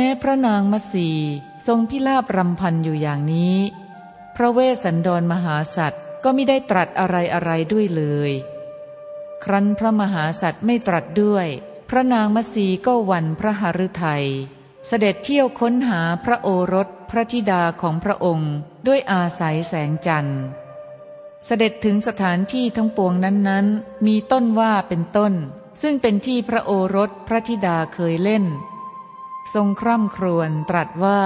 แม้พระนางมัสีทรงพิลาบรำพันอยู่อย่างนี้ พระเวสสันดรมหาสัตว์ก็ไม่ได้ตรัสอะไรอะไรด้วยเลย ครั้นพระมหาสัตว์ไม่ตรัสด้วย พระนางมัสีก็วันพระหฤทัย เสด็จเที่ยวค้นหาพระโอรสพระธิดาของพระองค์ด้วยอาศัยแสงจันทร์ เสด็จถึงสถานที่ทั้งปวงนั้นๆ มีต้นว่าเป็นต้น ซึ่งเป็นที่พระโอรสพระธิดาเคยเล่น ทรงคร่ำครวญตรัสว่า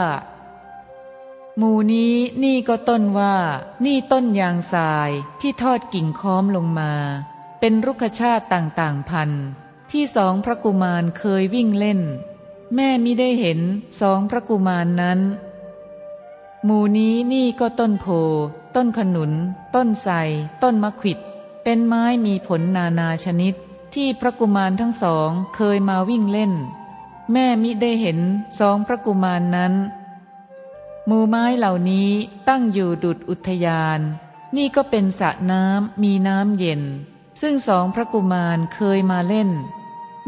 หมู่นี้นี่ก็ต้นว่า นี่ต้นยางทรายที่ทอดกิ่งค้อมลงมา เป็นรุกขชาติต่างๆพันที่สองพระกุมารเคยวิ่งเล่น แม่มิได้เห็นสองพระกุมารนั้น หมู่นี้นี่ก็ต้นโพ ต้นขนุน ต้นไทรต้นมะขิด เป็นไม้มีผลนานาชนิดที่พระกุมารทั้งสองเคยมาวิ่งเล่น แม่มิได้เห็นสองพระกุมารนนั้น หมู่ไม้เหล่านี้ตั้งอยู่ดุดอุทยาน นี่ก็เป็นสระน้ำมีน้ำเย็น ซึ่งสองพระกุมารเคยมาเล่น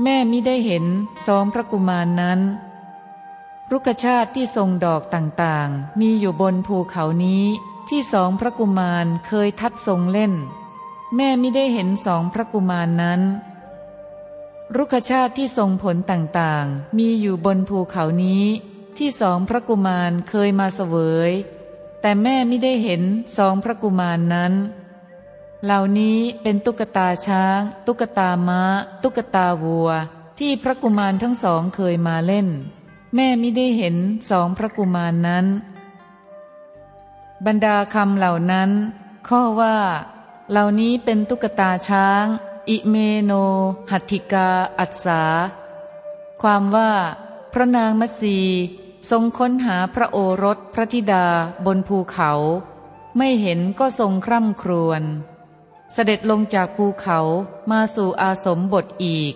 แม่มิได้เห็นสองพระกุมารนนั้น รุกชาติที่ทรงดอกต่างๆ มีอยู่บนภูเขานี้ที่สองพระกุมารเคยทัดทรงเล่น แม่ไม่ได้เห็นสองพระกุมารนนั้น รุกชาติที่ทรงผลต่างๆ มีอยู่บนภูเขานี้ ที่สองพระกุมารเคยมาเสวย แต่แม่ไม่ได้เห็นสองพระกุมารนนั้น เหล่านี้เป็นตุ๊กตาช้าง ตุ๊กตาม้า ตุ๊กตาวัว ที่พระกุมารทั้งสองเคยมาเล่น แม่ไม่ได้เห็นสองพระกุมารนนั้น บรรดาคำเหล่านั้น ข้อว่า เหล่านี้เป็นตุ๊กตาช้าง อิเมโน หัตถิกา อัศาความว่า พระนางมัสีทรงค้นหาพระโอรสพระธิดาบนภูเขา ไม่เห็นก็ทรงคร่ำครวญ เสด็จลงจากภูเขามาสู่อาสมบทอีก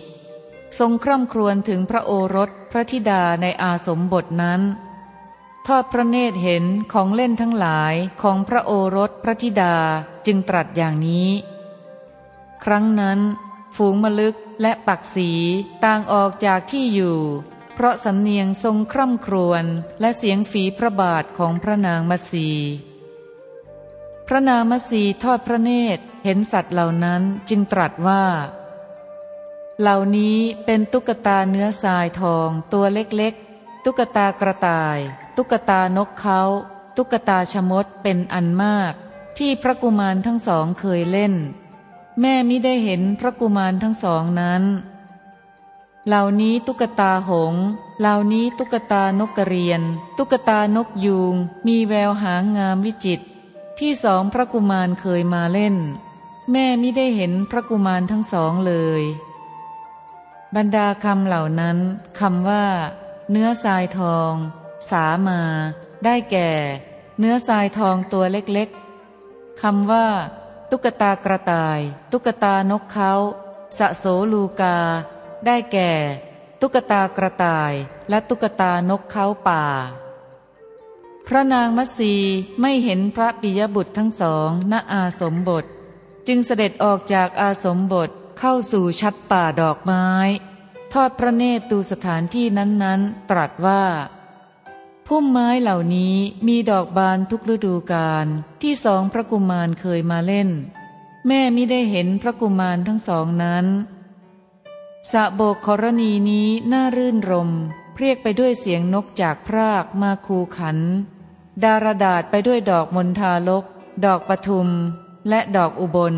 ทรงคร่ำครวญถึงพระโอรสพระธิดาในอาสมบทนั้นทอดพระเนตรเห็นของเล่นทั้งหลายของพระโอรสพระธิดาจึงตรัสอย่างนี้ ครั้งนั้น ฝูงมลึกและปักสีต่างออกจากที่อยู่ เพราะสำเนียงทรงคร่ำครวญและเสียงฝีพระบาทของพระนางมัสี พระนางมัสีทอดพระเนตรเห็นสัตว์เหล่านั้นจึงตรัสว่า เหล่านี้เป็นตุ๊กตาเนื้อทรายทองตัวเล็กๆ ตุ๊กตากระต่าย ตุ๊กตานกเขาตุ๊กตาชมดเป็นอันมาก ที่พระกุมารทั้งสองเคยเล่น แม่มิได้เห็นพระกุมารทั้งสองนั้น เหล่านี้ตุ๊กตาหง เหล่านี้ตุ๊กตานกกระเรียน ตุ๊กตานกยูง มีแววหางงามวิจิต ที่สองพระกุมารเคยมาเล่น แม่มิได้เห็นพระกุมารทั้งสองเลย บรรดาคำเหล่านั้นคำว่า เนื้อทรายทอง สามา ได้แก่ เนื้อทรายทองตัวเล็กๆคำว่า ตุ๊กตากระต่าย ตุ๊กตานกเขาสะโสลูกา ได้แก่ ตุ๊กตากระต่าย และตุ๊กตานกเขาป่า พระนางมัสีไม่เห็นพระปิยบุตรทั้งสองณอาสมบท จึงเสด็จออกจากอาสมบทเข้าสู่ชัดป่าดอกไม้ ทอดพระเนตรดูสถานที่นั้นๆ ตรัสว่า พุ่มไม้เหล่านี้มีดอกบานทุกฤดูกาลที่สองพระกุมารเคยมาเล่น แม่มิได้เห็นพระกุมารทั้งสองนั้นสะโบกครณีนี้น่ารื่นรมเพรียกไปด้วยเสียงนกจากพรากมาคูขัน ดารดาษไปด้วยดอกมณฑาลก ดอกปทุม และดอกอุบล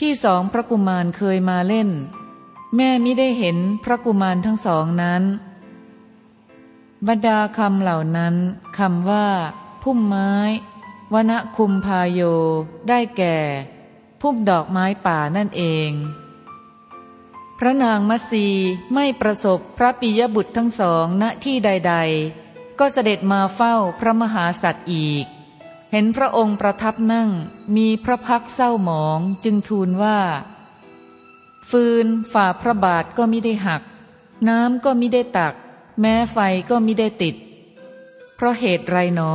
ที่สองพระกุมารเคยมาเล่น แม่มิได้เห็นพระกุมารทั้งสองนั้น บรรดาคำเหล่านั้นคำว่า พุ่มไม้วณคุมพาโย ได้แก่ พุ่มดอกไม้ป่านั่นเอง พระนางมัสีไม่ประสบพระปิยบุตรทั้งสองณที่ใด ๆ ก็เสด็จมาเฝ้าพระมหาสัตว์อีก เห็นพระองค์ประทับนั่งมีพระพักเศร้าหมองจึงทูลว่า ฟืนฝ่าพระบาทก็ไมิได้หัก น้ำก็ไมิได้ตัก แม้ไฟก็มิได้ติด เพราะเหตุไรหนอ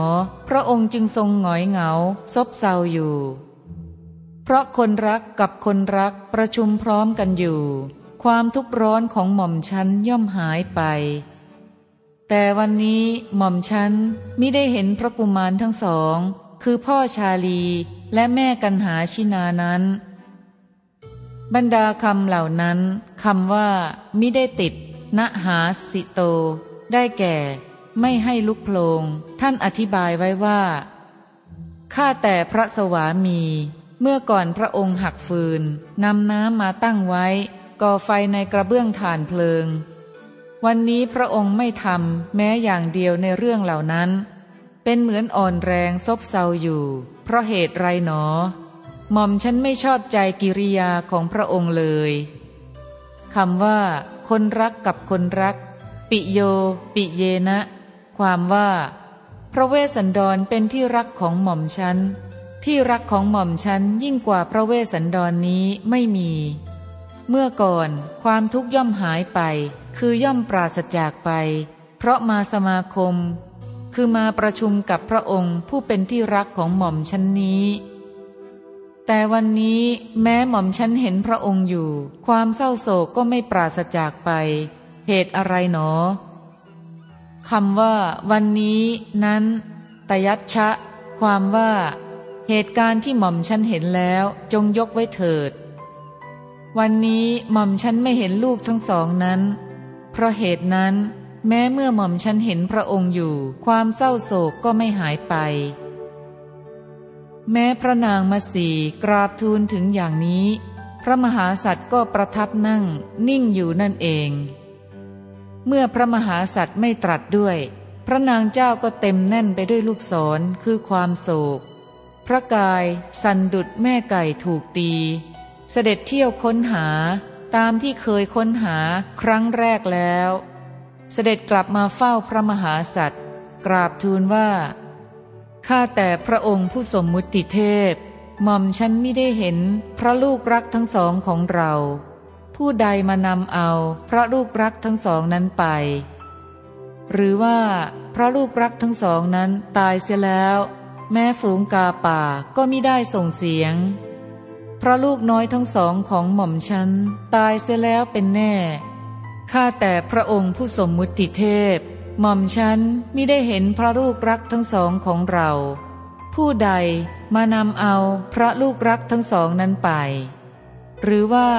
พระองค์จึงทรงหงอยเหงา ซบเศร้าอยู่ เพราะคนรักกับคนรักประชุมพร้อมกันอยู่ ความทุกข์ร้อนของหม่อมชั้นย่อมหายไป แต่วันนี้หม่อมฉันมิได้เห็นพระกุมารทั้งสอง คือพ่อชาลีและแม่กันหาชินานั้น บรรดาคำเหล่านั้นคำว่ามิได้ติด นหาสิโต ได้แก่ ไม่ให้ลุกโพลง ท่านอธิบายไว้ว่าข้าแต่พระสวามี เมื่อก่อนพระองค์หักฟืนนำน้ำมาตั้งไว้ ก่อไฟในกระเบื้องฐานเพลิง วันนี้พระองค์ไม่ทำแม้อย่างเดียวในเรื่องเหล่านั้น เป็นเหมือนอ่อนแรงซบเซาอยู่ เพราะเหตุไรหนอ หม่อมฉันไม่ชอบใจกิริยาของพระองค์เลยคำว่า คนรักกับคนรัก ปิโย ปิเยนะ ความว่า พระเวสสันดรเป็นที่รักของหม่อมฉันที่รักของหม่อมฉันยิ่งกว่าพระเวสสันดรนนี้ไม่มี เมื่อก่อนความทุกข์ย่อมหายไป คือย่อมปราศจากไป เพราะมาสมาคม คือมาประชุมกับพระองค์ผู้เป็นที่รักของหม่อมฉันนี้ แต่วันนี้แม้หม่อมฉันเห็นพระองค์อยู่ ความเศร้าโศกก็ไม่ปราศจากไป เหตุอะไรหนอคำว่า วันนี้นั้น ตยัชชะ ความว่า เหตุการณ์ที่หม่อมฉันเห็นแล้วจงยกไว้เถิด วันนี้หม่อมฉันไม่เห็นลูกทั้งสองนั้น เพราะเหตุนั้น แม้เมื่อหม่อมฉันเห็นพระองค์อยู่ ความเศร้าโศกก็ไม่หายไป แม้พระนางมาสีกราบทูลถึงอย่างนี้ พระมหาสัตว์ก็ประทับนั่งนิ่งอยู่นั่นเอง เมื่อพระมหาสัตว์ไม่ตรัสด้วย พระนางเจ้าก็เต็มแน่นไปด้วยลูกศรคือความโศก พระกายสันดุดแม่ไก่ถูกตี เสด็จเที่ยวค้นหาตามที่เคยค้นหาครั้งแรกแล้ว เสด็จกลับมาเฝ้าพระมหาสัตว์กราบทูลว่า ข้าแต่พระองค์ผู้สมมุติเทพหม่อมฉันไม่ได้เห็นพระลูกรักทั้งสองของเรา ผู้ใดมานำเอาพระลูกรักทั้งสองนั้นไป หรือว่าพระลูกรักทั้งสองนั้นตายเสียแล้ว แม้ฝูงกาป่าก็มิได้ส่งเสียง พระลูกน้อยทั้งสองของหม่อมฉันตายเสียแล้วเป็นแน่ข้าแต่พระองค์ผู้สมมุติเทพ หม่อมฉันมิได้เห็นพระลูกรักทั้งสองของเรา ผู้ใดมานำเอาพระลูกรักทั้งสองนั้นไป หรือว่า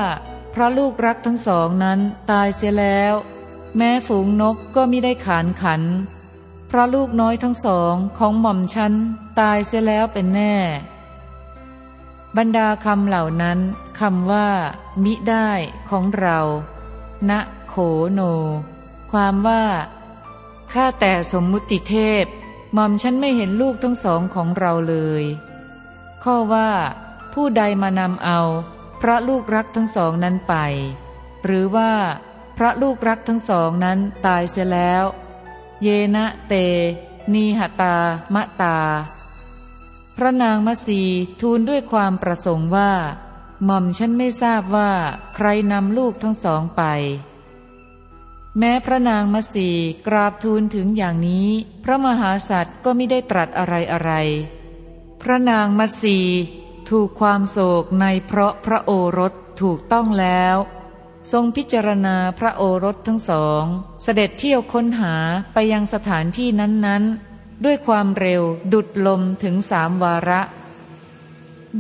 พระลูกรักทั้งสองนั้นตายเสียแล้ว แม้ฝูงนกก็มิได้ขานขัน พระลูกน้อยทั้งสองของหม่อมฉันตายเสียแล้วเป็นแน่ บรรดาคำเหล่านั้นคำว่า มิได้ของเรา ณโขโน ความว่า ข้าแต่สมมุติเทพหม่อมฉันไม่เห็นลูกทั้งสองของเราเลย ข้อว่า ผู้ใดมานำเอา พระลูกรักทั้งสองนั้นไป หรือว่า พระลูกรักทั้งสองนั้นตายเสียแล้ว เยนะเต นีหตามะตา พระนางมัสีทูลด้วยความประสงค์ว่า หม่อมฉันไม่ทราบว่าใครนำลูกทั้งสองไป แม้พระนางมัสีกราบทูลถึงอย่างนี้ พระมหาสัตว์ก็ไม่ได้ตรัสอะไรอะไร พระนางมัสีถูกความโศกในเพราะพระโอรสถูกต้องแล้ว ทรงพิจารณาพระโอรสทั้งสอง เสด็จเที่ยวค้นหาไปยังสถานที่นั้นๆ ด้วยความเร็วดุดลมถึงสามวาระ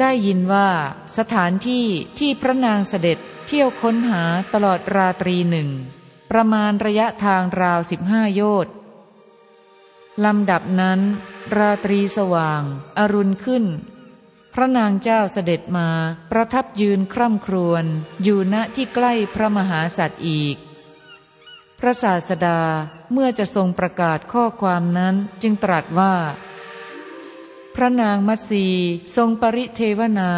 ได้ยินว่าสถานที่ที่พระนางเสด็จเที่ยวค้นหาตลอดราตรีหนึ่ง ประมาณระยะทางราวสิบห้าโยชน์ลำดับนั้น ราตรีสว่าง อรุณขึ้น พระนางเจ้าเสด็จมาประทับยืนคร่ำครวญอยู่ณที่ใกล้พระมหาสัตว์อีก พระศาสดาเมื่อจะทรงประกาศข้อความนั้นจึงตรัสว่า พระนางมัตสีทรงปริเทวนา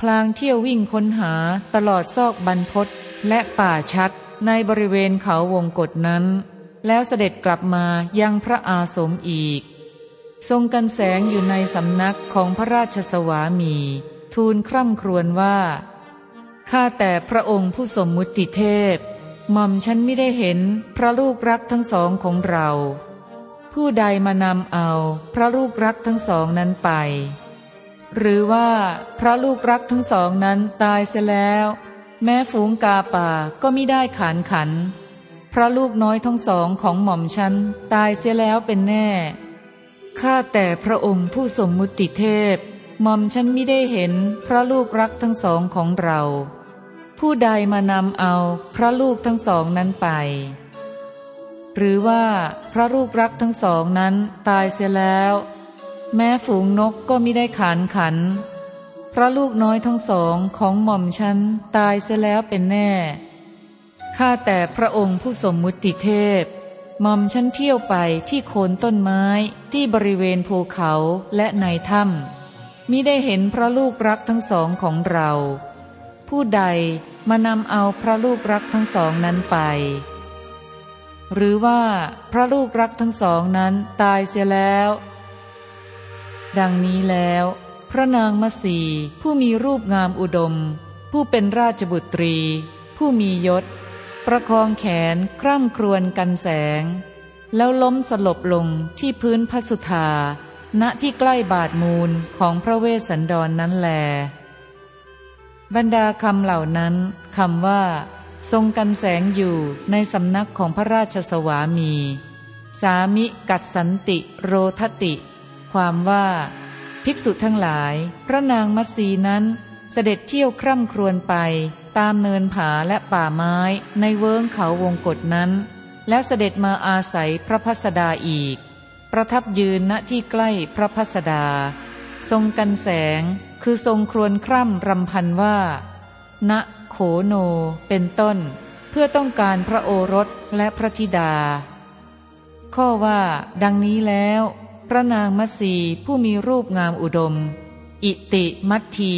พลางเที่ยววิ่งค้นหาตลอดซอกบรรพศและป่าชัด ในบริเวณเขาวงกฏนั้น แล้วเสด็จกลับมายังพระอาสมอีก ทรงกันแสงอยู่ในสำนักของพระราชสวามี ทูลคร่ำครวญว่า ข้าแต่พระองค์ผู้สมมุติเทพหม่อมฉันไม่ได้เห็นพระลูกรักทั้งสองของเรา ผู้ใดมานำเอาพระลูกรักทั้งสองนั้นไป หรือว่าพระลูกรักทั้งสองนั้นตายเสียแล้ว แม้ฝูงกาป่าก็ไม่ได้ขานขัน เพราะลูกน้อยทั้งสองของหม่อมฉันตายเสียแล้วเป็นแน่ ข้าแต่พระองค์ผู้สมมุติเทพ หม่อมฉันไม่ได้เห็นพระลูกรักทั้งสองของเรา ผู้ใดมานำเอาพระลูกทั้งสองนั้นไป หรือว่าพระลูกรักทั้งสองนั้นตายเสียแล้ว แม้ฝูงนกก็ไม่ได้ขานขัน ระลูกน้อยทั้งสองของหม่อมฉันตายเสียแล้วเป็นแน่ ข้าแต่พระองค์ผู้สมมุติเทพ หม่อมฉันเที่ยวไปที่โคนต้นไม้ที่บริเวณภูเขาและในถ้ำมิได้เห็นพระลูกรักทั้งสองของเรา ผู้ใดมานำเอาพระลูกรักทั้งสองนั้นไป หรือว่าพระลูกรักทั้งสองนั้นตายเสียแล้ว ดังนี้แล้ว พระนางมัสีผู้มีรูปงามอุดม ผู้เป็นราชบุตรี ผู้มียศ ประคองแขนคร่ำครวญกันแสง แล้วล้มสลบลงที่พื้นพระสุธาณที่ใกล้บาดมูลของพระเวสสันดรนนั้นแล บรรดาคำเหล่านั้นคำว่า ทรงกันแสงอยู่ในสำนักของพระราชสวามี สามิกัดสันติโรทติ ความว่า ภิกษุทั้งหลาย พระนางมัตสีนั้น เสด็จเที่ยวคร่ำครวญไป ตามเนินผาและป่าไม้ในเวิ้งเขาวงกฏนั้น แล้วเสด็จมาอาศัยพระพัสดาอีก ประทับยืนณที่ใกล้พระพัสดา ทรงกันแสงคือทรงครวญคร่ำรำพันว่า ณโขโนเป็นต้น เพื่อต้องการพระโอรสและพระธิดา ข้อว่า ดังนี้แล้ว พระนางมัสีผู้มีรูปงามอุดม อิติมัตที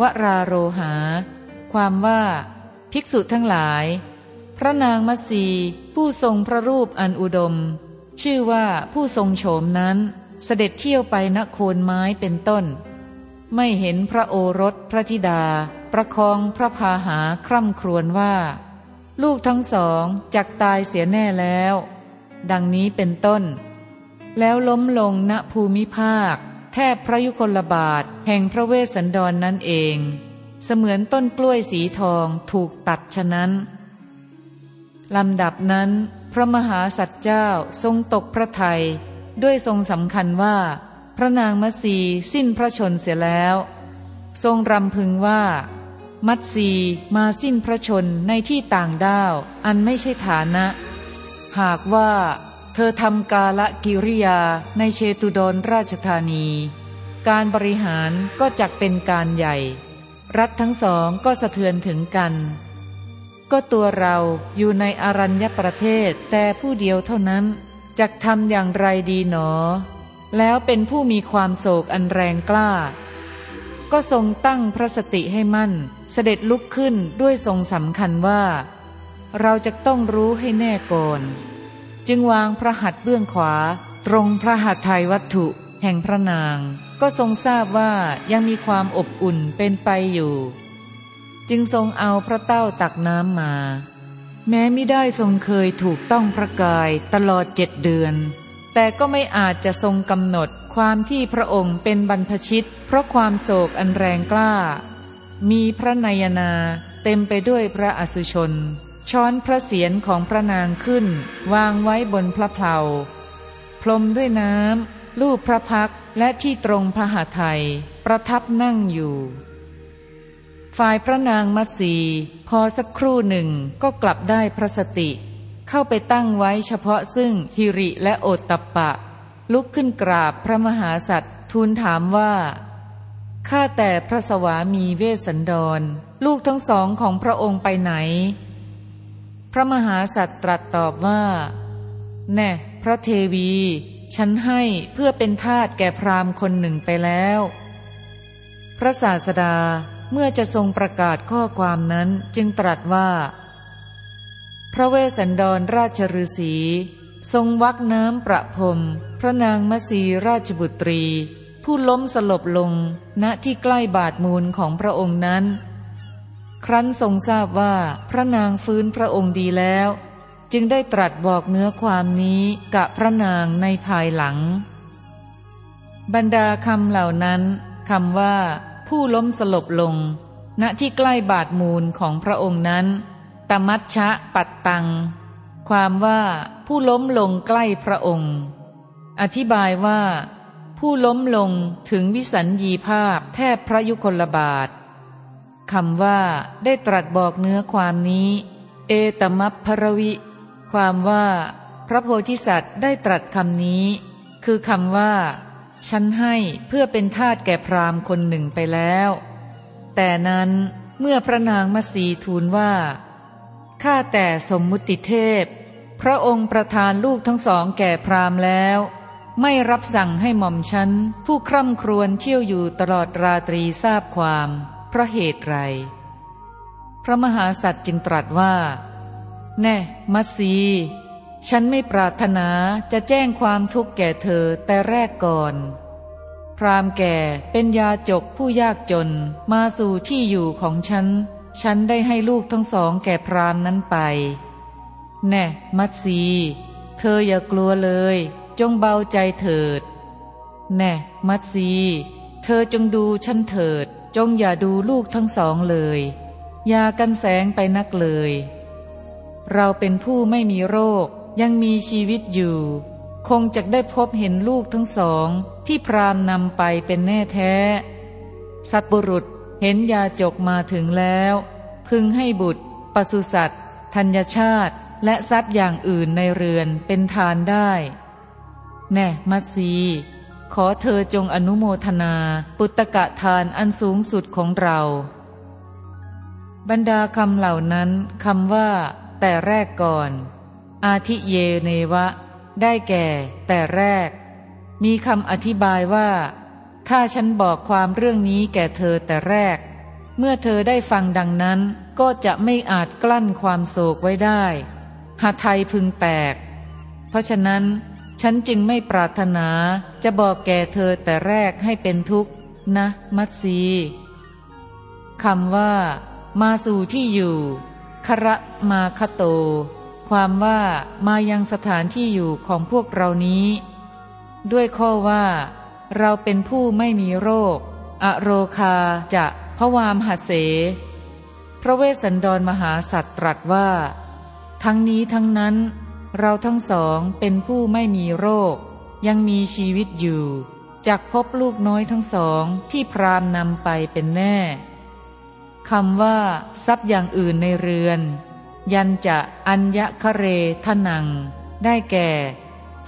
วราโรหา ความว่า ภิกษุทั้งหลาย พระนางมัสีผู้ทรงพระรูปอันอุดม ชื่อว่าผู้ทรงโฉมนั้น เสด็จเที่ยวไปณโคนไม้เป็นต้น ไม่เห็นพระโอรสพระธิดา ประคองพระพาหาคร่ำครวญว่า ลูกทั้งสองจักตายเสียแน่แล้ว ดังนี้เป็นต้น แล้วล้มลงณภูมิภาค แทบพระยุคลบาทแห่งพระเวสสันดรนนั่นเอง เสมือนต้นกล้วยสีทองถูกตัดฉะนั้นลำดับนั้น พระมหาสัตว์เจ้าทรงตกพระทยัยด้วยทรงสำคัญว่า พระนางมัสีสิ้นพระชนเสียแล้ว ทรงรำพึงว่า มัตสีมาสิ้นพระชนในที่ต่างด้าว อันไม่ใช่ฐานะ หากว่า เธอทำกาละกิริยาในเชตุดรราชธานี การบริหารก็จักเป็นการใหญ่ รัฐทั้งสองก็สะเทือนถึงกัน ก็ตัวเราอยู่ในอรัญญประเทศแต่ผู้เดียวเท่านั้นจะทำอย่างไรดีหนอ แล้วเป็นผู้มีความโศกอันแรงกล้า ก็ทรงตั้งพระสติให้มั่น เสด็จลุกขึ้นด้วยทรงสำคัญว่า เราจะต้องรู้ให้แน่ก่อน จึงวางพระหัตถ์เบื้องขวา ตรงพระหัตถ์ไทยวัตถุ แห่งพระนาง ก็ทรงทราบว่ายังมีความอบอุ่นเป็นไปอยู่ จึงทรงเอาพระเต้าตักน้ำมา แม้ไม่ได้ทรงเคยถูกต้องพระกายตลอดเจ็ดเดือน แต่ก็ไม่อาจจะทรงกำหนดความที่พระองค์เป็นบรรพชิต เพราะความโศกอันแรงกล้า มีพระนายนาเต็มไปด้วยพระอสุชน ช้อนพระเศียรของพระนางขึ้น วางไว้บนพระเพลาพรมด้วยน้ำลูบพระพักและที่ตรงพระหาไทยประทับนั่งอยู่ ฝ่ายพระนางมัตสีพอสักครู่หนึ่งก็กลับได้พระสติ เข้าไปตั้งไว้เฉพาะซึ่งฮิริและโอตตปะ ลุกขึ้นกราบพระมหาสัตว์ทูลถามว่าข้าแต่พระสวามีเวสสันดร ลูกทั้งสองของพระองค์ไปไหน พระมหาสัตว์ตรัสตอบว่า แน่พระเทวี ฉันให้เพื่อเป็นทาสแก่พราหมณ์คนหนึ่งไปแล้ว พระศาสดาเมื่อจะทรงประกาศข้อความนั้นจึงตรัสว่า พระเวสสันดรราชฤาษีทรงวักน้ำประพรมพระนางมสีราชบุตรี ผู้ล้มสลบลงณที่ใกล้บาดมูลของพระองค์นั้น ครั้นทรงทราบว่าพระนางฟื้นพระองค์ดีแล้ว จึงได้ตรัสบอกเนื้อความนี้กับพระนางในภายหลัง บรรดาคำเหล่านั้นคำว่า ผู้ล้มสลบลง ณที่ใกล้บาดมูลของพระองค์นั้นตมัชชะปัดตัง ความว่าผู้ล้มลงใกล้พระองค์ อธิบายว่า ผู้ล้มลงถึงวิสัญญีภาพแทบพระยุคลบาท คำว่าได้ตรัสบอกเนื้อความนี้ เอตมัพพรวิ ความว่า พระโพธิสัตว์ได้ตรัสคำนี้ คือคำว่า ฉันให้เพื่อเป็นทาสแก่พรามคนหนึ่งไปแล้ว แต่นั้นเมื่อพระนางมัสีทูลว่าข้าแต่สมมุติเทพ พระองค์ประทานลูกทั้งสองแก่พรามแล้ว ไม่รับสั่งให้หม่อมฉันผู้คร่ำครวญเที่ยวอยู่ตลอดราตรีทราบความ เพราะเหตุไร พระมหาสัตว์จึงตรัสว่า แน่มัตสีฉันไม่ปรารถนาจะแจ้งความทุกข์แก่เธอแต่แรกก่อน พรามแก่เป็นยาจกผู้ยากจนมาสู่ที่อยู่ของฉัน ฉันได้ให้ลูกทั้งสองแก่พรามนั้นไป แน่ มัตสีเธออย่ากลัวเลย จงเบาใจเถิด แน่ มัตสีเธอจงดูฉันเถิด จงอย่าดูลูกทั้งสองเลย อย่ากันแสงไปนักเลย เราเป็นผู้ไม่มีโรค ยังมีชีวิตอยู่ คงจะได้พบเห็นลูกทั้งสองที่พรามนำไปเป็นแน่แท้ สัตบุรุษเห็นยาจกมาถึงแล้ว พึงให้บุตร ปศุสัตว์ธัญชาติ และทรัพย์อย่างอื่นในเรือนเป็นทานได้ แน่มัสี ขอเธอจงอนุโมทนา ปุตตะทานอันสูงสุดของเรา บรรดาคำเหล่านั้นคำว่า แต่แรกก่อน อาทิเยเนวะ ได้แก่ แต่แรก มีคำอธิบายว่า ถ้าฉันบอกความเรื่องนี้แก่เธอแต่แรก เมื่อเธอได้ฟังดังนั้น ก็จะไม่อาจกลั้นความโศกไว้ได้หาไทยพึงแตก เพราะฉะนั้น ฉันจึงไม่ปรารถนาจะบอกแก่เธอแต่แรกให้เป็นทุกข์นะ มัตสีคำว่า มาสู่ที่อยู่คระมาคโต ความว่ามายังสถานที่อยู่ของพวกเรานี้ ด้วยข้อว่า เราเป็นผู้ไม่มีโรค อโรคาจะพวามหเส พระเวสสันดรมหาสัตว์ตรัสว่า ทั้งนี้ทั้งนั้น เราทั้งสองเป็นผู้ไม่มีโรค ยังมีชีวิตอยู่ จากพบลูกน้อยทั้งสองที่พรามนำไปเป็นแน่คำว่า ทรัพย์อย่างอื่นในเรือน ยันจะอัญญะคเรทนัง ได้แก่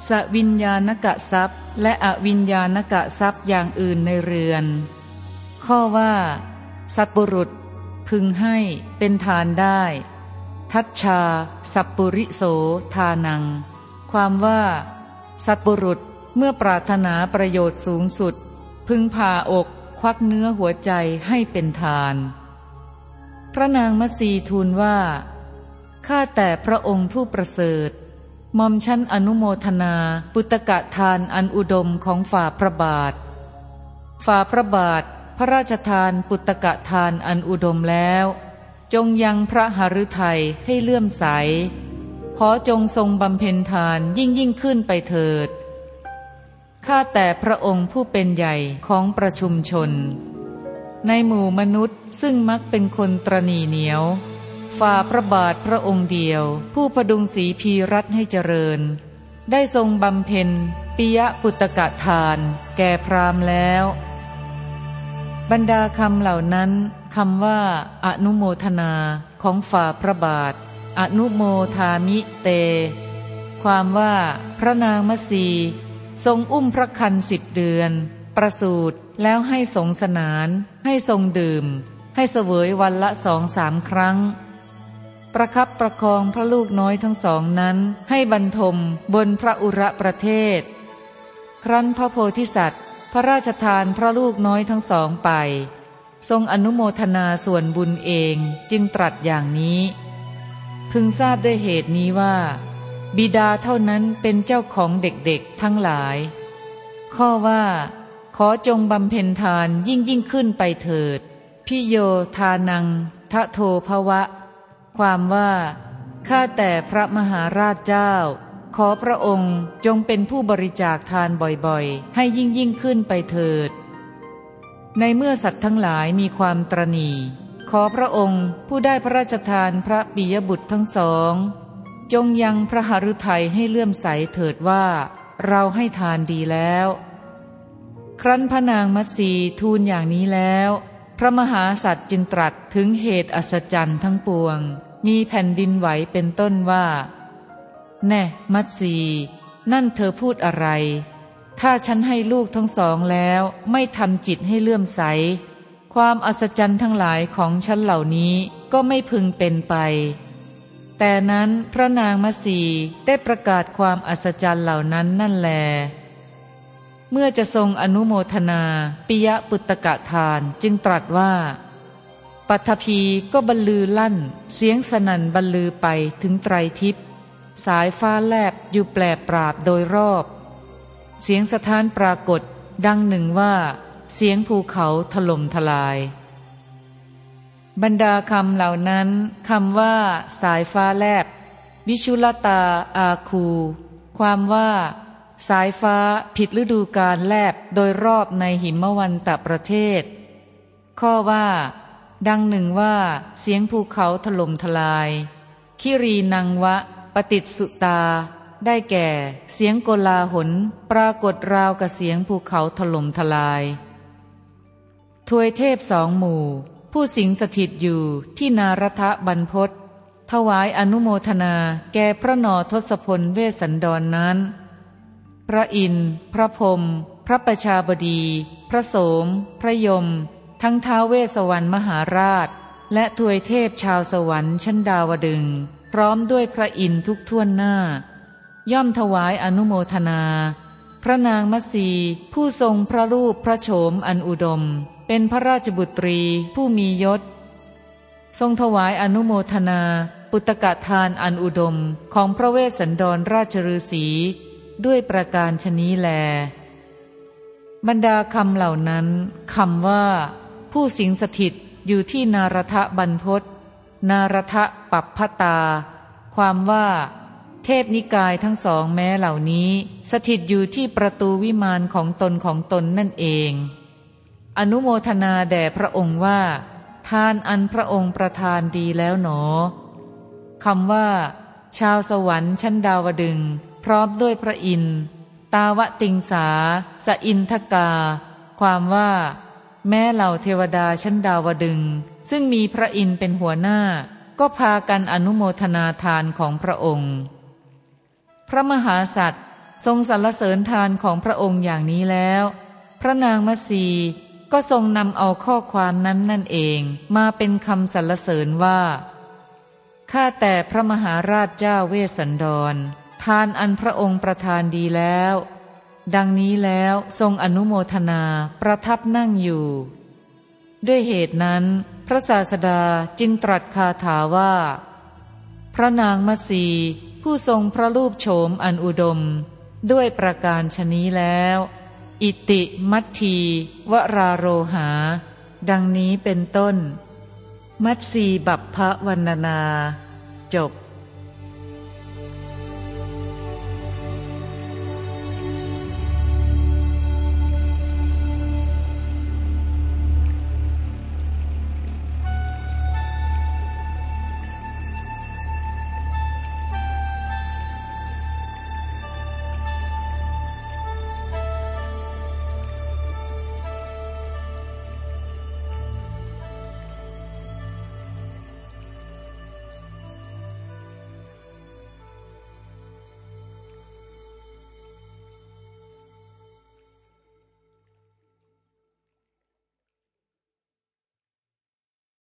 สวิญญาณกะทรัพย์ และอวิญญาณกะทรัพย์อย่างอื่นในเรือน ข้อว่า สัตบุรุษพึงให้เป็นทานได้ ทัชชา สัปปุริโสทานัง ความว่า สัตบุรุษเมื่อปรารถนาประโยชน์สูงสุด พึงผ่าอกควักเนื้อหัวใจให้เป็นทาน พระนางมัสีทูลว่า ข้าแต่พระองค์ผู้ประเสริฐมอมชั้นอนุโมทนา ปุตกะทานอันอุดมของฝ่าพระบาท ฝ่าพระบาท พระราชทานปุตกะทานอันอุดมแล้ว จงยังพระหฤทัยให้เลื่อมใส ขอจงทรงบำเพ็ญทานยิ่งยิ่งขึ้นไปเถิด ข้าแต่พระองค์ผู้เป็นใหญ่ของประชุมชน ในหมู่มนุษย์ซึ่งมักเป็นคนตรณีเหนียว ฝ่าพระบาทพระองค์เดียว ผู้พดุงสีพีรัตให้เจริญ ได้ทรงบำเพ็ญปิยปุตกะทาน แก่พรามแล้ว บรรดาคำเหล่านั้น คำว่า อนุโมทนาของฝ่าพระบาท อนุโมทามิเต ความว่าพระนางมัสีทรงอุ้มพระคันสิบเดือน ประสูติแล้วให้สงสนาน ให้ทรงดื่ม ให้เสวยวันละสองสามครั้ง ประคับประคองพระลูกน้อยทั้งสองนั้น ให้บรรทมบนพระอุระประเทศ ครั้นพระโพธิสัตว์ พระราชทานพระลูกน้อยทั้งสองไป ทรงอนุโมทนาส่วนบุญเองจึงตรัสอย่างนี้ พึงทราบด้วยเหตุนี้ว่า บิดาเท่านั้นเป็นเจ้าของเด็กๆทั้งหลาย ข้อว่า ขอจงบำเพ็ญทานยิ่งยิ่งขึ้นไปเถิด พิโยทานังทะโทภวะ ความว่า ข้าแต่พระมหาราชเจ้า ขอพระองค์จงเป็นผู้บริจาคทานบ่อยๆ ให้ยิ่งยิ่งขึ้นไปเถิด ในเมื่อสัตว์ทั้งหลายมีความตรณีขอพระองค์ผู้ได้พระราชทานพระปิยบุตรทั้งสอง จงยังพระหฤทัยให้เลื่อมใสเถิดว่า เราให้ทานดีแล้ว ครั้นพระนางมัตสีทูลอย่างนี้แล้ว พระมหาสัตว์จึงตรัสถึงเหตุอัศจรรย์ทั้งปวง มีแผ่นดินไหวเป็นต้นว่า แน่ มัตสีนั่นเธอพูดอะไร ถ้าฉันให้ลูกทั้งสองแล้วไม่ทำจิตให้เลื่อมใส ความอัศจรรย์ทั้งหลายของฉันเหล่านี้ก็ไม่พึงเป็นไป แต่นั้นพระนางมัสีได้ประกาศความอัศจรรย์เหล่านั้นนั่นแล เมื่อจะทรงอนุโมทนาปิยะปุตตกะทานจึงตรัสว่า ปัทภีก็บรรลือลั่น เสียงสนั่นบรรลือไปถึงไตรทิพย์สายฟ้าแลบอยู่แปลปราบโดยรอบ เสียงสถานปรากฏดังหนึ่งว่า เสียงภูเขาถล่มทลาย บรรดาคำเหล่านั้นคำว่า สายฟ้าแลบ วิชุลตาอาคู ความว่า สายฟ้าผิดฤดูการแลบโดยรอบในหิมวันตะประเทศ ข้อว่า ดังหนึ่งว่า เสียงภูเขาถล่มทลาย คิรีนังวะ ปฏิสุตา ได้แก่ เสียงโกลาหลปรากฏราวกับเสียงภูเขาถล่มทลาย ทวยเทพสองหมู่ ผู้สิงสถิตอยู่ที่นารทะบรรพศถวายอนุโมทนาแก่พระนอทศพลเวสันดรนนั้น พระอินทร์พระพรมพระประชาบดี พระโสม พระยม ทั้งท้าเวสวรรณมหาราช และทวยเทพชาวสวรรค์ชั้นดาวดึง พร้อมด้วยพระอินทร์ทุกท่วนหน้า ย่อมถวายอนุโมทนา พระนางมัสี ผู้ทรงพระรูปพระโฉมอันอุดม เป็นพระราชบุตรีผู้มียศ ทรงถวายอนุโมทนา ปุตกะทานอันอุดมของพระเวสสันดรราชฤาษีด้วยประการชนี้แล บรรดาคำเหล่านั้นคำว่า ผู้สิงสถิตอยู่ที่นารทะบรรพศนารทะปัปพตา ความว่า เทพนิกายทั้งสองแม้เหล่านี้ สถิตอยู่ที่ประตูวิมานของตนของตนนั่นเอง อนุโมทนาแด่พระองค์ว่า ทานอันพระองค์ประทานดีแล้วหนอคำว่า ชาวสวรรค์ชั้นดาวดึง พร้อมด้วยพระอินทร์ตาวติงสา สอินทกา ความว่า แม้เหล่าเทวดาชั้นดาวดึง ซึ่งมีพระอินทร์เป็นหัวหน้า ก็พากันอนุโมทนาทานของพระองค์ พระมหาสัตว์ทรงสรรเสริญทานของพระองค์อย่างนี้แล้ว พระนางมัสีก็ทรงนำเอาข้อความนั้นนั่นเองมาเป็นคำสรรเสริญว่าข้าแต่พระมหาราชเจ้าเวสสันดร ทานอันพระองค์ประทานดีแล้ว ดังนี้แล้วทรงอนุโมทนาประทับนั่งอยู่ ด้วยเหตุนั้น พระศาสดาจึงตรัสคาถาว่า พระนางมัสี ผู้ทรงพระรูปโฉมอันอุดม ด้วยประการชนี้แล้ว อิติมัตทีวราโรหา ดังนี้เป็นต้น มัตสีบัพพวันนา จบ